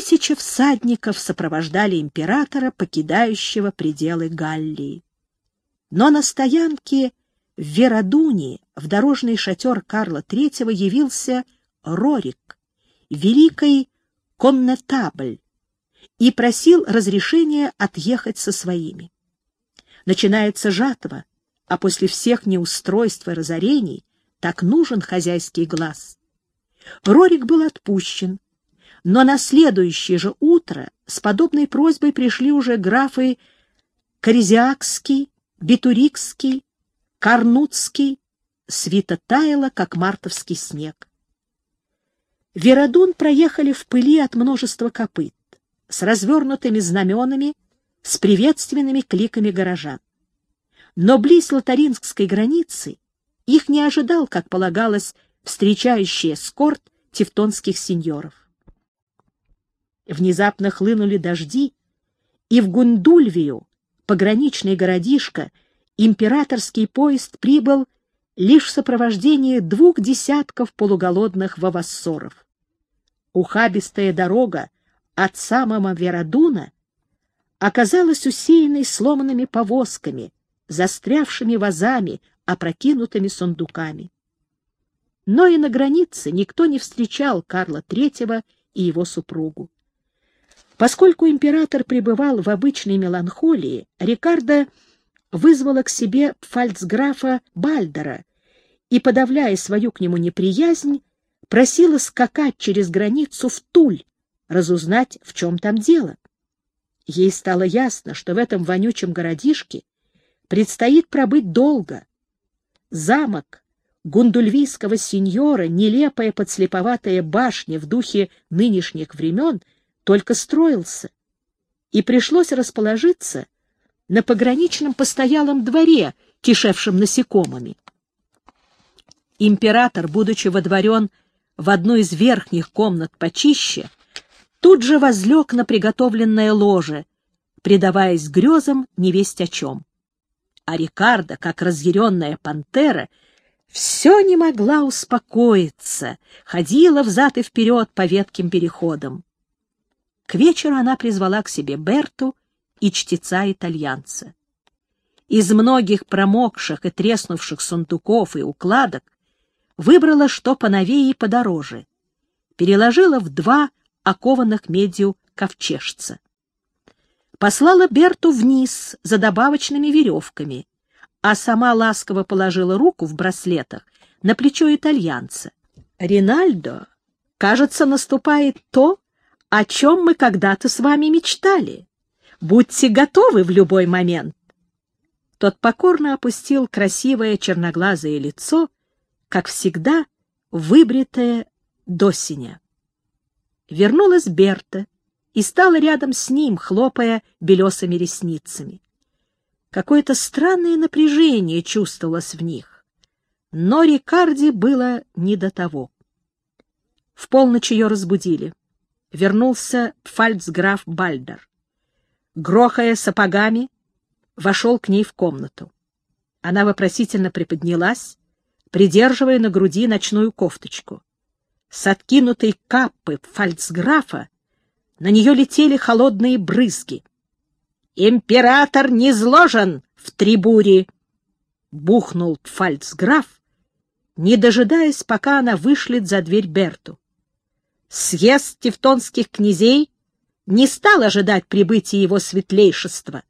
Тысячи всадников сопровождали императора, покидающего пределы Галлии. Но на стоянке в Веродуне в дорожный шатер Карла III явился Рорик, великий коннетабль, и просил разрешения отъехать со своими. Начинается жатва, а после всех неустройств и разорений так нужен хозяйский глаз. Рорик был отпущен, но на следующее же утро с подобной просьбой пришли уже графы Корезиакский, Битурикский, Карнутский, свита таяла, как мартовский снег. Веродун проехали в пыли от множества копыт, с развернутыми знаменами, с приветственными кликами горожан. Но близ лотаринской границы их не ожидал, как полагалось, встречающий эскорт тевтонских сеньоров. Внезапно хлынули дожди, и в Гундульвию, пограничный городишко, императорский поезд прибыл лишь в сопровождении двух десятков полуголодных вавассоров. Ухабистая дорога от самого Веродуна оказалась усеянной сломанными повозками, застрявшими вазами, опрокинутыми сундуками. Но и на границе никто не встречал Карла III и его супругу. Поскольку император пребывал в обычной меланхолии, Рикардо вызвала к себе фальцграфа Бальдера и, подавляя свою к нему неприязнь, просила скакать через границу в Туль, разузнать, в чем там дело. Ей стало ясно, что в этом вонючем городишке предстоит пробыть долго. Замок гундульвийского сеньора, нелепая подслеповатая башня в духе нынешних времен — только строился, и пришлось расположиться на пограничном постоялом дворе, кишевшем насекомыми. Император, будучи водворен в одну из верхних комнат почище, тут же возлег на приготовленное ложе, предаваясь грезам невесть о чем. А Рикардо, как разъяренная пантера, все не могла успокоиться, ходила взад и вперед по ветким переходам. К вечеру она призвала к себе Берту и чтеца-итальянца. Из многих промокших и треснувших сундуков и укладок выбрала что поновее и подороже, переложила в два окованных медью ковчежца. Послала Берту вниз за добавочными веревками, а сама ласково положила руку в браслетах на плечо итальянца. «Ринальдо, кажется, наступает то, о чем мы когда-то с вами мечтали. Будьте готовы в любой момент. Тот покорно опустил красивое черноглазое лицо, как всегда, выбритое до синя. Вернулась Берта и стала рядом с ним, хлопая белесыми ресницами. Какое-то странное напряжение чувствовалось в них, но Рикарди было не до того. В полночь ее разбудили вернулся фальцграф Бальдер. Грохая сапогами, вошел к ней в комнату. Она вопросительно приподнялась, придерживая на груди ночную кофточку. С откинутой каппы фальцграфа на нее летели холодные брызги. «Император не зложен в трибуре!» — бухнул фальцграф, не дожидаясь, пока она вышлет за дверь Берту съезд тевтонских князей не стал ожидать прибытия его светлейшества.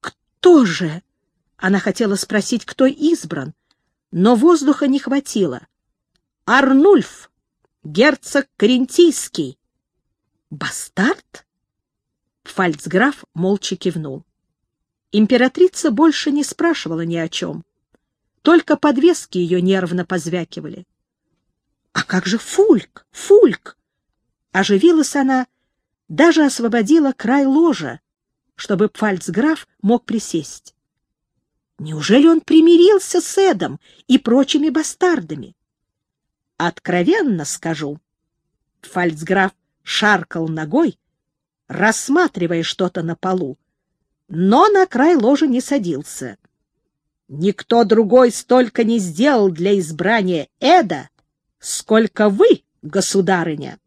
«Кто же?» — она хотела спросить, кто избран, но воздуха не хватило. «Арнульф, герцог Карентийский». «Бастард?» Фальцграф молча кивнул. Императрица больше не спрашивала ни о чем. Только подвески ее нервно позвякивали. А как же Фульк? Фульк! Оживилась она, даже освободила край ложа, чтобы пфальцграф мог присесть. Неужели он примирился с Эдом и прочими бастардами? Откровенно скажу. Фальцграф шаркал ногой, рассматривая что-то на полу, но на край ложа не садился. Никто другой столько не сделал для избрания Эда, сколько вы, государыня.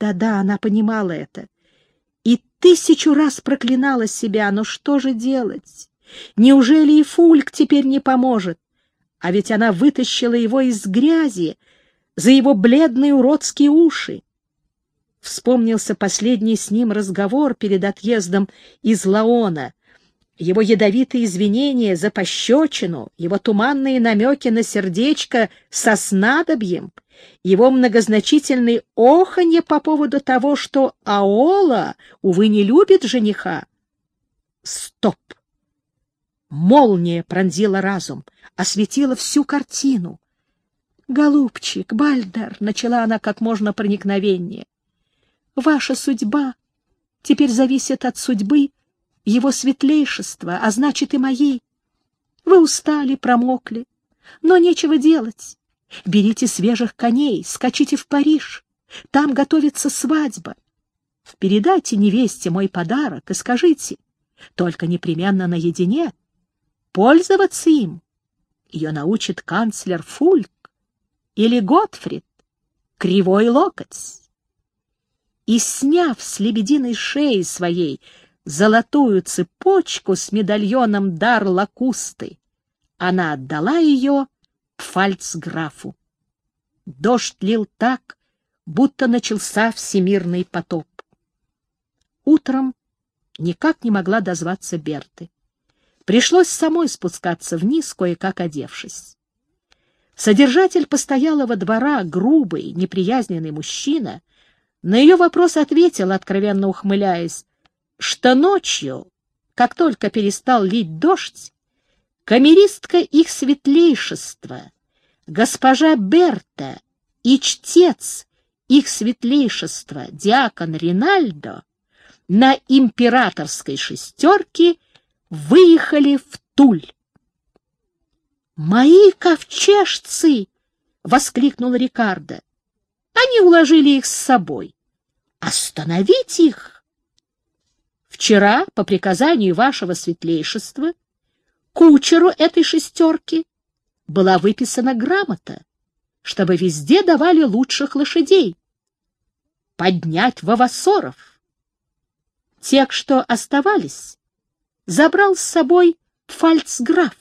Да-да, она понимала это. И тысячу раз проклинала себя, но что же делать? Неужели и Фульк теперь не поможет? А ведь она вытащила его из грязи за его бледные уродские уши. Вспомнился последний с ним разговор перед отъездом из Лаона, его ядовитые извинения за пощечину, его туманные намеки на сердечко со снадобьем, его многозначительные оханье по поводу того, что Аола, увы, не любит жениха. Стоп! Молния пронзила разум, осветила всю картину. «Голубчик, Бальдер!» — начала она как можно проникновеннее. «Ваша судьба теперь зависит от судьбы его светлейшества, а значит и моей. Вы устали, промокли, но нечего делать. Берите свежих коней, скачите в Париж. Там готовится свадьба. Передайте невесте мой подарок и скажите, только непременно наедине, пользоваться им. Ее научит канцлер Фульк или Готфрид, кривой локоть. И, сняв с лебединой шеи своей золотую цепочку с медальоном дар лакусты, она отдала ее пфальцграфу. Дождь лил так, будто начался всемирный потоп. Утром никак не могла дозваться Берты. Пришлось самой спускаться вниз, кое-как одевшись. Содержатель постоялого двора, грубый, неприязненный мужчина, на ее вопрос ответил, откровенно ухмыляясь, что ночью, как только перестал лить дождь, камеристка их светлейшества, госпожа Берта и чтец их светлейшества, диакон Ринальдо, на императорской шестерке выехали в Туль. «Мои ковчежцы!» — воскликнул Рикардо. «Они уложили их с собой. Остановить их!» «Вчера, по приказанию вашего светлейшества, кучеру этой шестерки была выписана грамота, чтобы везде давали лучших лошадей. Поднять вавасоров. Тех, что оставались, забрал с собой фальцграф.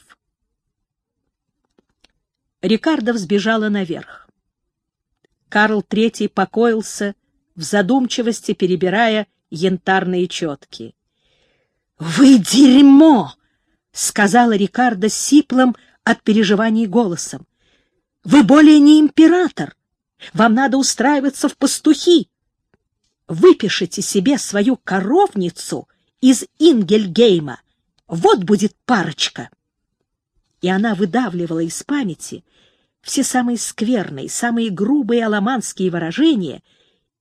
Рикардо взбежала наверх. Карл III покоился в задумчивости, перебирая янтарные четки. — Вы дерьмо! — сказала Рикардо сиплым от переживаний голосом. — Вы более не император. Вам надо устраиваться в пастухи. Выпишите себе свою коровницу из Ингельгейма. Вот будет парочка. И она выдавливала из памяти все самые скверные, самые грубые аламанские выражения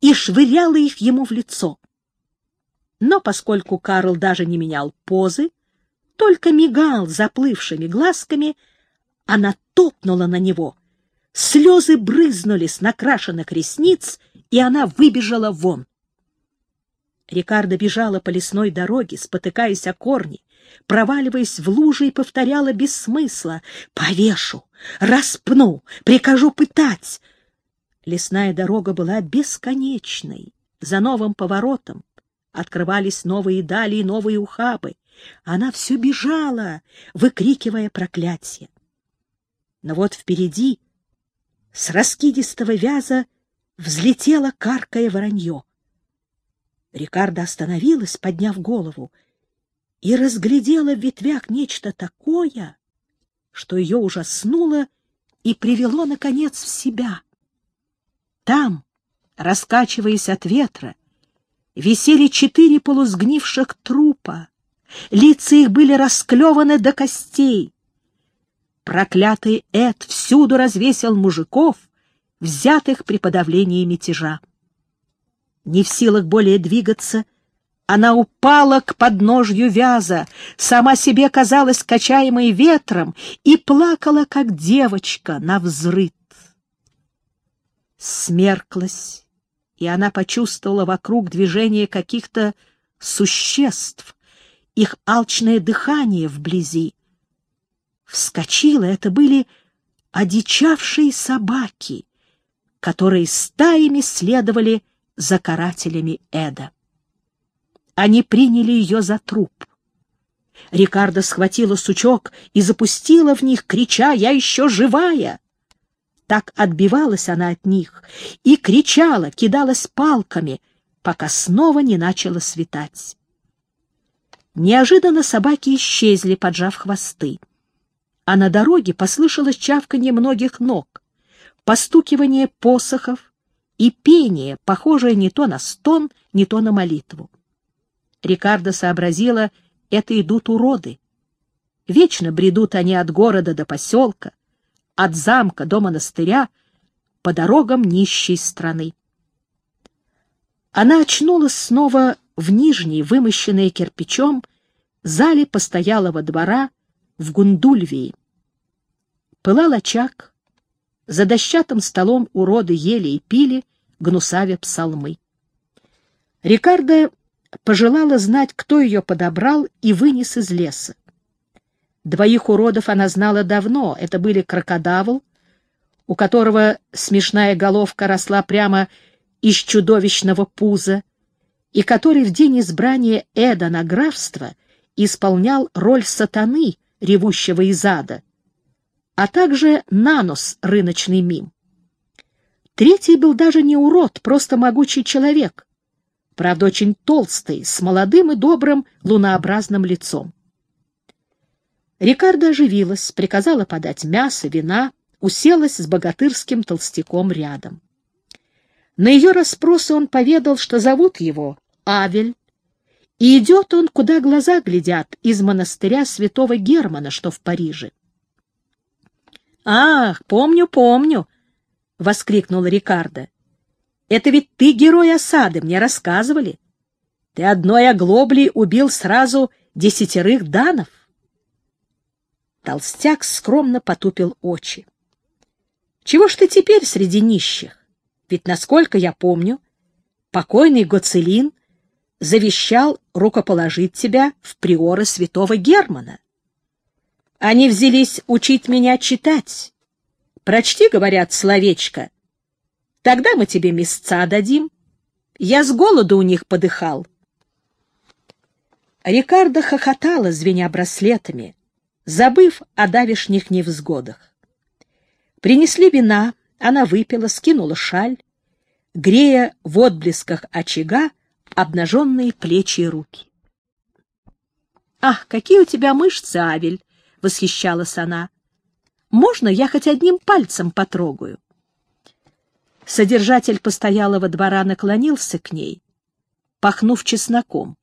и швыряла их ему в лицо. Но поскольку Карл даже не менял позы, только мигал заплывшими глазками, она топнула на него. Слезы брызнули с накрашенных ресниц, и она выбежала вон. Рикардо бежала по лесной дороге, спотыкаясь о корни, проваливаясь в лужи и повторяла без смысла «Повешу! Распну! Прикажу пытать!» Лесная дорога была бесконечной. За новым поворотом открывались новые дали и новые ухабы. Она все бежала, выкрикивая проклятие. Но вот впереди, с раскидистого вяза, взлетело каркое воронье. Рикардо остановилась, подняв голову, и разглядела в ветвях нечто такое, что ее ужаснуло и привело, наконец, в себя. Там, раскачиваясь от ветра, висели четыре полусгнивших трупа, лица их были расклеваны до костей. Проклятый Эд всюду развесил мужиков, взятых при подавлении мятежа. Не в силах более двигаться, она упала к подножью вяза, сама себе казалась качаемой ветром и плакала, как девочка, на взрыт. Смерклась, и она почувствовала вокруг движение каких-то существ, их алчное дыхание вблизи. Вскочила, это были одичавшие собаки, которые стаями следовали за карателями Эда. Они приняли ее за труп. Рикардо схватила сучок и запустила в них, крича «Я еще живая!». Так отбивалась она от них и кричала, кидалась палками, пока снова не начало светать. Неожиданно собаки исчезли, поджав хвосты, а на дороге послышалось чавканье многих ног, постукивание посохов и пение, похожее не то на стон, не то на молитву. Рикардо сообразила, это идут уроды. Вечно бредут они от города до поселка, от замка до монастыря, по дорогам нищей страны. Она очнулась снова в нижней, вымощенной кирпичом, зале постоялого двора в Гундульвии. Пылал очаг, за дощатым столом уроды ели и пили, гнусавя псалмы. Рикардо пожелала знать, кто ее подобрал и вынес из леса. Двоих уродов она знала давно. Это были крокодавл, у которого смешная головка росла прямо из чудовищного пуза, и который в день избрания Эда на графство исполнял роль сатаны, ревущего из ада, а также Нанос, рыночный мим. Третий был даже не урод, просто могучий человек, правда, очень толстый, с молодым и добрым лунообразным лицом. Рикардо оживилась, приказала подать мясо, вина, уселась с богатырским толстяком рядом. На ее расспросы он поведал, что зовут его Авель, и идет он, куда глаза глядят, из монастыря святого Германа, что в Париже. «Ах, помню, помню!» — воскликнул Рикардо. «Это ведь ты герой осады, мне рассказывали. Ты одной оглоблей убил сразу десятерых данов». Толстяк скромно потупил очи. «Чего ж ты теперь среди нищих? Ведь, насколько я помню, покойный Гоцелин завещал рукоположить тебя в приоры святого Германа. Они взялись учить меня читать. Прочти, говорят, словечко. Тогда мы тебе места дадим. Я с голоду у них подыхал. Рикардо хохотала, звеня браслетами забыв о давишних невзгодах. Принесли вина, она выпила, скинула шаль, грея в отблесках очага обнаженные плечи и руки. «Ах, какие у тебя мышцы, Авель!» — восхищалась она. «Можно я хоть одним пальцем потрогаю?» Содержатель постоялого двора наклонился к ней, пахнув чесноком.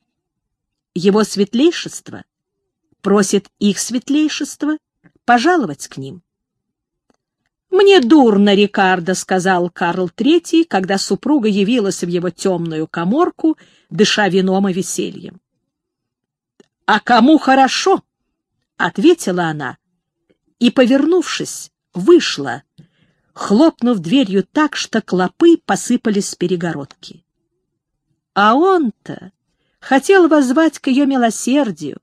Его светлейшество просит их светлейшество пожаловать к ним. «Мне дурно, Рикардо», — сказал Карл Третий, когда супруга явилась в его темную коморку, дыша вином и весельем. «А кому хорошо?» — ответила она, и, повернувшись, вышла, хлопнув дверью так, что клопы посыпались с перегородки. А он-то хотел возвать к ее милосердию,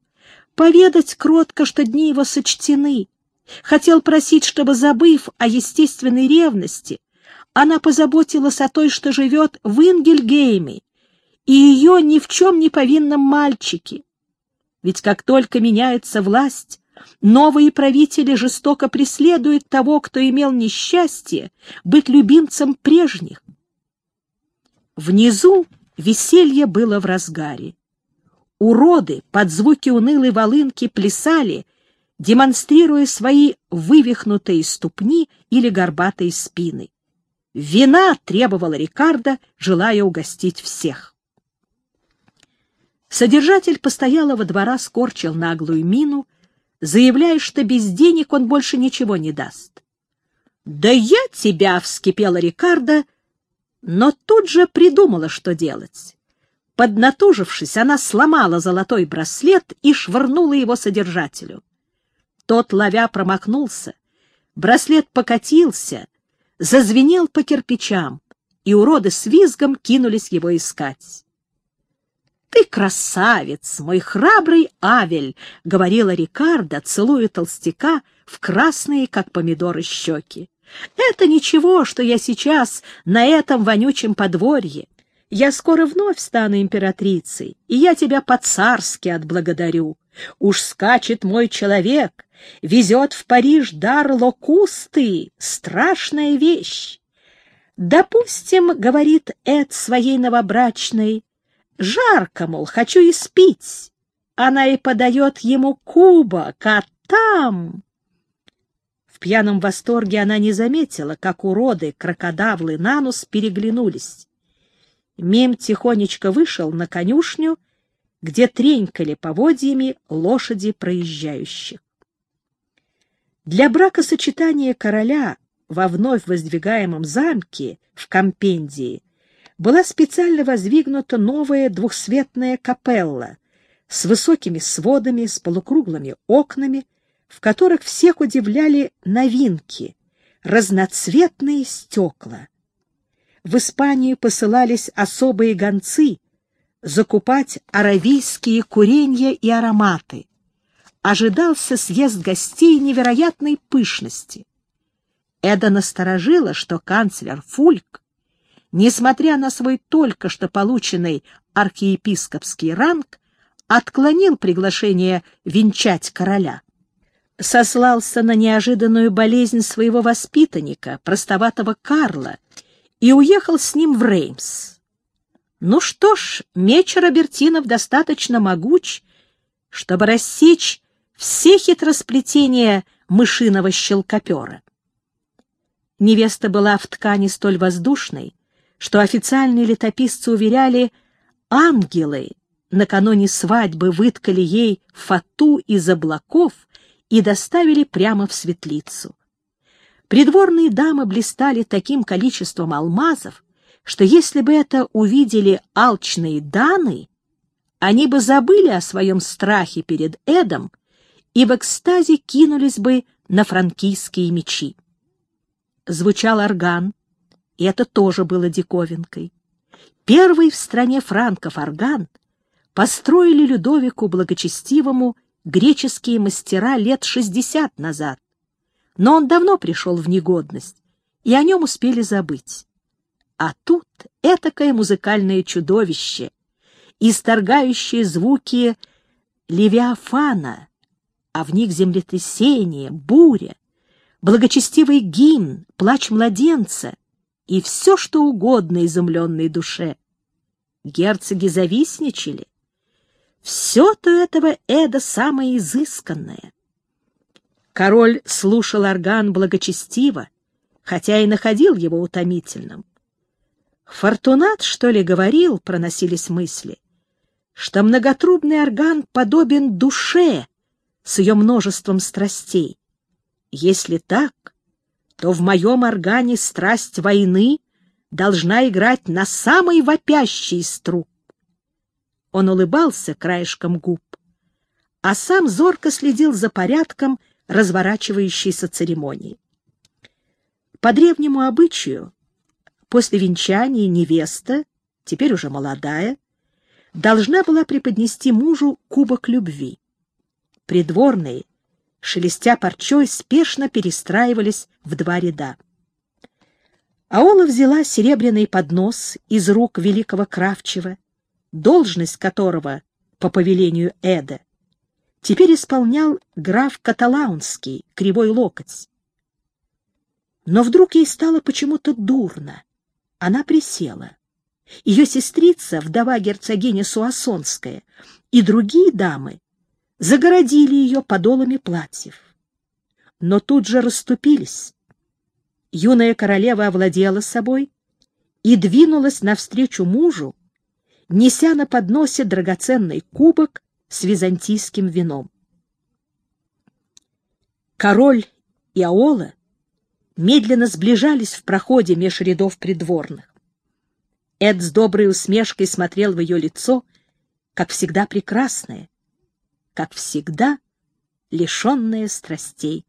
поведать кротко, что дни его сочтены. Хотел просить, чтобы, забыв о естественной ревности, она позаботилась о той, что живет в Ингельгейме, и ее ни в чем не повинном мальчике. Ведь как только меняется власть, новые правители жестоко преследуют того, кто имел несчастье быть любимцем прежних. Внизу веселье было в разгаре. Уроды под звуки унылой волынки плясали, демонстрируя свои вывихнутые ступни или горбатые спины. Вина требовала Рикардо, желая угостить всех. Содержатель постоялого двора скорчил наглую мину, заявляя, что без денег он больше ничего не даст. «Да я тебя!» — вскипела Рикардо, но тут же придумала, что делать. Поднатужившись, она сломала золотой браслет и швырнула его содержателю. Тот, ловя, промахнулся. Браслет покатился, зазвенел по кирпичам, и уроды с визгом кинулись его искать. «Ты красавец, мой храбрый Авель!» — говорила Рикардо, целуя толстяка в красные, как помидоры, щеки. «Это ничего, что я сейчас на этом вонючем подворье. Я скоро вновь стану императрицей, и я тебя по-царски отблагодарю. Уж скачет мой человек, везет в Париж дар локусты, страшная вещь. Допустим, говорит Эд своей новобрачной, жарко, мол, хочу испить. Она и подает ему кубок, а там... В пьяном восторге она не заметила, как уроды, крокодавлы, нанус переглянулись. Мим тихонечко вышел на конюшню, где тренькали поводьями лошади проезжающих. Для бракосочетания короля во вновь воздвигаемом замке в Компендии была специально воздвигнута новая двухсветная капелла с высокими сводами, с полукруглыми окнами, в которых всех удивляли новинки, разноцветные стекла. В Испанию посылались особые гонцы закупать аравийские куренья и ароматы. Ожидался съезд гостей невероятной пышности. Эда насторожила, что канцлер Фульк, несмотря на свой только что полученный архиепископский ранг, отклонил приглашение венчать короля. Сослался на неожиданную болезнь своего воспитанника, простоватого Карла, и уехал с ним в Реймс. Ну что ж, меч Робертинов достаточно могуч, чтобы рассечь все хитросплетения мышиного щелкопера. Невеста была в ткани столь воздушной, что официальные летописцы уверяли, ангелы накануне свадьбы выткали ей фату из облаков и доставили прямо в светлицу. Придворные дамы блистали таким количеством алмазов, что если бы это увидели алчные даны, они бы забыли о своем страхе перед Эдом и в экстазе кинулись бы на франкийские мечи. Звучал орган, и это тоже было диковинкой. Первый в стране франков орган построили Людовику Благочестивому греческие мастера лет шестьдесят назад, но он давно пришел в негодность, и о нем успели забыть. А тут этакое музыкальное чудовище, исторгающее звуки Левиафана, а в них землетрясение, буря, благочестивый гимн, плач младенца и все, что угодно изумленной душе. Герцоги завистничали. Все-то этого Эда самое изысканное. Король слушал орган благочестиво, хотя и находил его утомительным. Фортунат, что ли, говорил, проносились мысли, что многотрубный орган подобен душе с ее множеством страстей. Если так, то в моем органе страсть войны должна играть на самой вопящей из труб. Он улыбался краешком губ, а сам зорко следил за порядком разворачивающейся церемонии. По древнему обычаю После венчания невеста, теперь уже молодая, должна была преподнести мужу кубок любви. Придворные, шелестя парчой, спешно перестраивались в два ряда. Аола взяла серебряный поднос из рук великого Кравчева, должность которого, по повелению Эда, теперь исполнял граф Каталаунский, кривой локоть. Но вдруг ей стало почему-то дурно. Она присела. Ее сестрица, вдова герцогиня Суассонская, и другие дамы загородили ее подолами платьев. Но тут же расступились. Юная королева овладела собой и двинулась навстречу мужу, неся на подносе драгоценный кубок с византийским вином. Король и Аола медленно сближались в проходе меж рядов придворных. Эд с доброй усмешкой смотрел в ее лицо, как всегда прекрасное, как всегда лишенное страстей.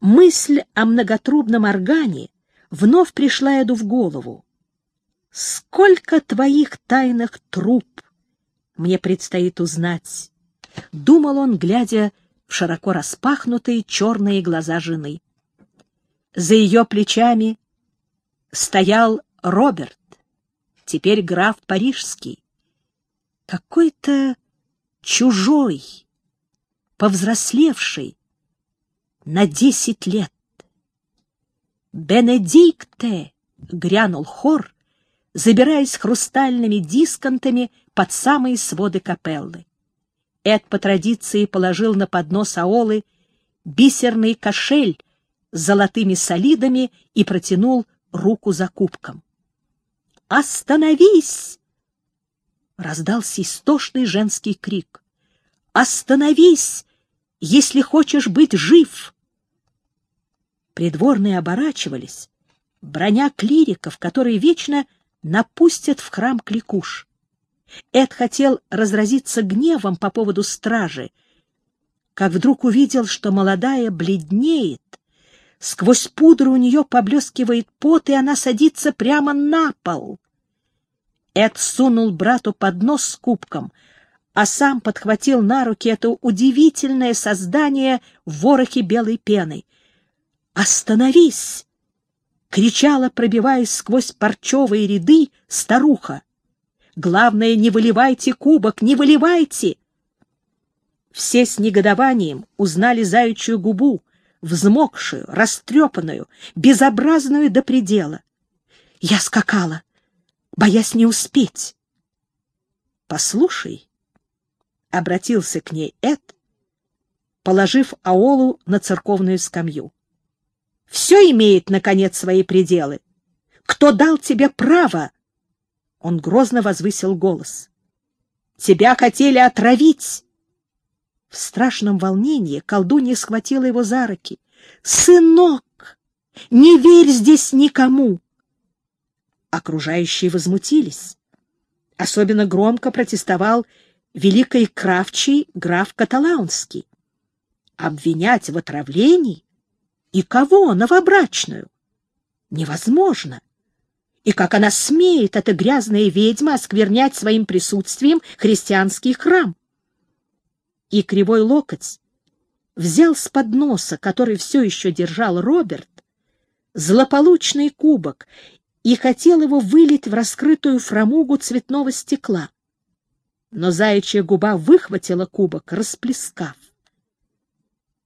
Мысль о многотрубном органе вновь пришла Эду в голову. «Сколько твоих тайных труб мне предстоит узнать!» — думал он, глядя в широко распахнутые черные глаза жены. За ее плечами стоял Роберт, теперь граф Парижский. Какой-то чужой, повзрослевший на десять лет. «Бенедикте!» — грянул хор, забираясь хрустальными дисконтами под самые своды капеллы. Эд по традиции положил на поднос Аолы бисерный кошель с золотыми солидами и протянул руку за кубком. «Остановись!» — раздался истошный женский крик. «Остановись, если хочешь быть жив!» Придворные оборачивались, броня клириков, которые вечно напустят в храм кликуш. Эд хотел разразиться гневом по поводу стражи, как вдруг увидел, что молодая бледнеет, сквозь пудру у нее поблескивает пот, и она садится прямо на пол. Эд сунул брату под нос с кубком, а сам подхватил на руки это удивительное создание в ворохе белой пены. «Остановись!» — кричала, пробиваясь сквозь парчевые ряды, старуха. «Главное, не выливайте кубок, не выливайте!» Все с негодованием узнали заячью губу, взмокшую, растрепанную, безобразную до предела. Я скакала, боясь не успеть. «Послушай», — обратился к ней Эд, положив Аолу на церковную скамью. «Все имеет, наконец, свои пределы. Кто дал тебе право?» Он грозно возвысил голос. «Тебя хотели отравить!» В страшном волнении колдунья схватила его за руки. «Сынок, не верь здесь никому!» Окружающие возмутились. Особенно громко протестовал великий кравчий граф Каталаунский. Обвинять в отравлении? И кого? Новобрачную? Невозможно. И как она смеет, эта грязная ведьма, осквернять своим присутствием христианский храм? и кривой локоть взял с подноса, который все еще держал Роберт, злополучный кубок и хотел его вылить в раскрытую фрамугу цветного стекла. Но заячья губа выхватила кубок, расплескав.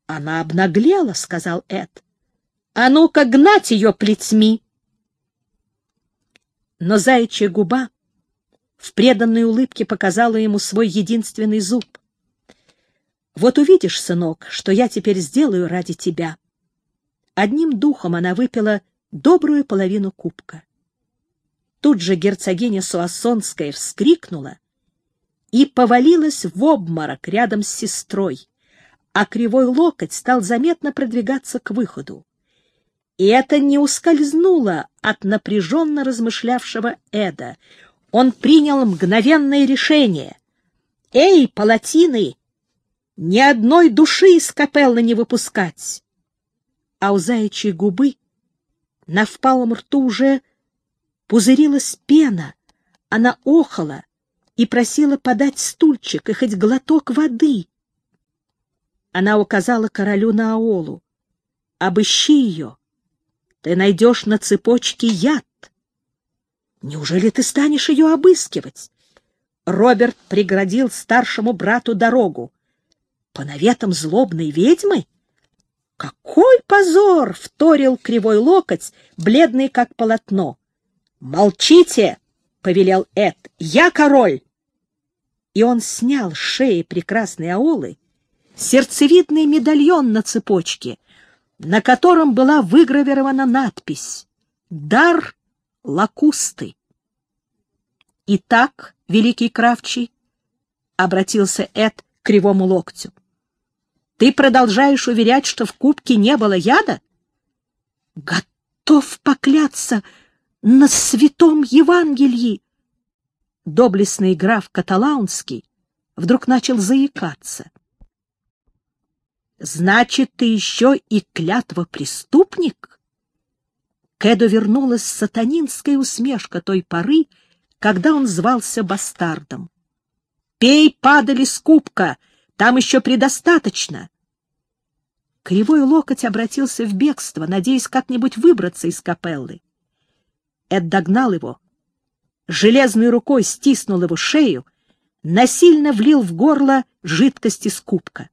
«Она обнаглела», — сказал Эд. «А ну-ка гнать ее плетьми!» Но заячья губа в преданной улыбке показала ему свой единственный зуб — вот увидишь, сынок, что я теперь сделаю ради тебя. Одним духом она выпила добрую половину кубка. Тут же герцогиня Суассонская вскрикнула и повалилась в обморок рядом с сестрой, а кривой локоть стал заметно продвигаться к выходу. И это не ускользнуло от напряженно размышлявшего Эда. Он принял мгновенное решение. «Эй, палатины!» ни одной души из капеллы не выпускать. А у заячьей губы на впалом рту уже пузырилась пена, она охала и просила подать стульчик и хоть глоток воды. Она указала королю на Аолу. «Обыщи ее. Ты найдешь на цепочке яд. Неужели ты станешь ее обыскивать?» Роберт преградил старшему брату дорогу по наветам злобной ведьмы? Какой позор! — вторил кривой локоть, бледный как полотно. «Молчите!» — повелел Эд. «Я король!» И он снял с шеи прекрасной аолы сердцевидный медальон на цепочке, на котором была выгравирована надпись «Дар лакусты». «Итак, великий Кравчий», — обратился Эд к кривому локтю, — ты продолжаешь уверять, что в кубке не было яда? Готов покляться на святом Евангелии. Доблестный граф Каталаунский вдруг начал заикаться. Значит, ты еще и клятва преступник? Кэдо вернулась сатанинская усмешка той поры, когда он звался бастардом. «Пей, падали с кубка!» Там еще предостаточно. Кривой локоть обратился в бегство, надеясь как-нибудь выбраться из капеллы. Эд догнал его железной рукой стиснул его шею, насильно влил в горло жидкость из кубка.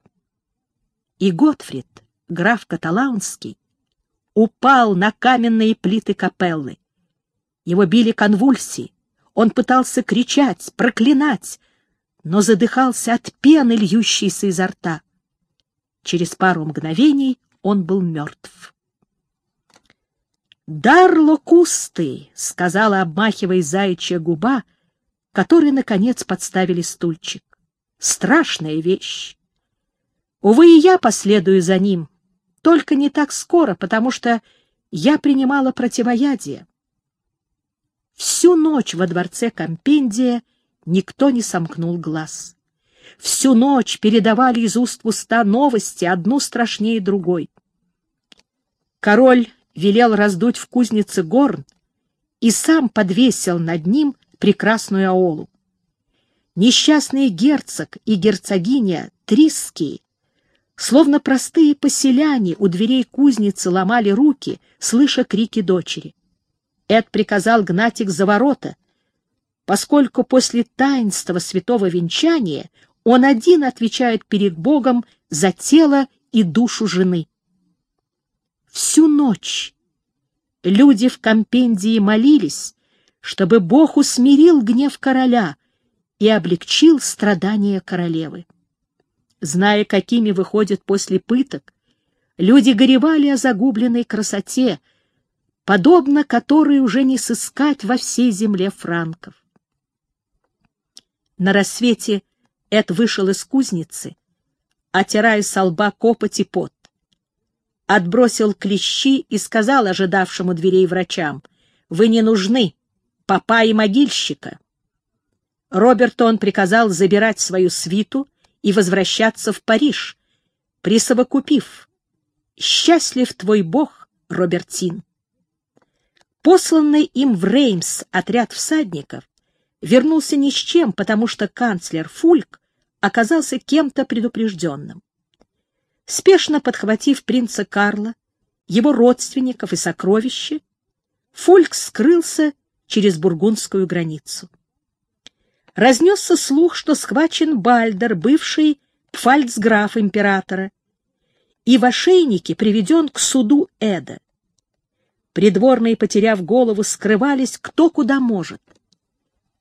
И Готфрид, граф Каталаунский, упал на каменные плиты капеллы. Его били конвульсии, он пытался кричать, проклинать, но задыхался от пены, льющейся изо рта. Через пару мгновений он был мертв. «Дар локусты!» — сказала, обмахивая заячья губа, который, наконец, подставили стульчик. «Страшная вещь! Увы, и я последую за ним, только не так скоро, потому что я принимала противоядие. Всю ночь во дворце Компендия никто не сомкнул глаз. Всю ночь передавали из уст в уста новости, одну страшнее другой. Король велел раздуть в кузнице горн и сам подвесил над ним прекрасную аолу. Несчастный герцог и герцогиня Трисские, словно простые поселяне у дверей кузницы ломали руки, слыша крики дочери. Эд приказал гнать их за ворота, поскольку после таинства святого венчания он один отвечает перед Богом за тело и душу жены. Всю ночь люди в компендии молились, чтобы Бог усмирил гнев короля и облегчил страдания королевы. Зная, какими выходят после пыток, люди горевали о загубленной красоте, подобно которой уже не сыскать во всей земле франков. На рассвете Эд вышел из кузницы, отирая со лба копоть и пот. Отбросил клещи и сказал ожидавшему дверей врачам, «Вы не нужны, папа и могильщика». Роберту он приказал забирать свою свиту и возвращаться в Париж, присовокупив «Счастлив твой бог, Робертин». Посланный им в Реймс отряд всадников вернулся ни с чем, потому что канцлер Фульк оказался кем-то предупрежденным. Спешно подхватив принца Карла, его родственников и сокровища, Фульк скрылся через бургундскую границу. Разнесся слух, что схвачен Бальдер, бывший пфальцграф императора, и в ошейнике приведен к суду Эда. Придворные, потеряв голову, скрывались кто куда может.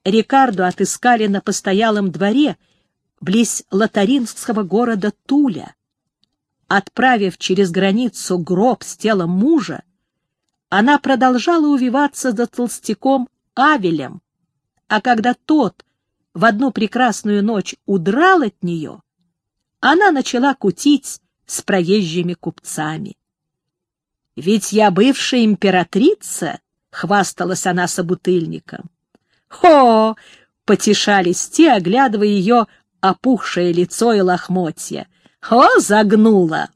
Рикарду отыскали на постоялом дворе близ лотаринского города Туля. Отправив через границу гроб с телом мужа, она продолжала увиваться за толстяком Авелем, а когда тот в одну прекрасную ночь удрал от нее, она начала кутить с проезжими купцами. Ведь я бывшая императрица, — хвасталась она собутыльником. Хо! — потешались те, оглядывая ее опухшее лицо и лохмотья. Хо! Загнула!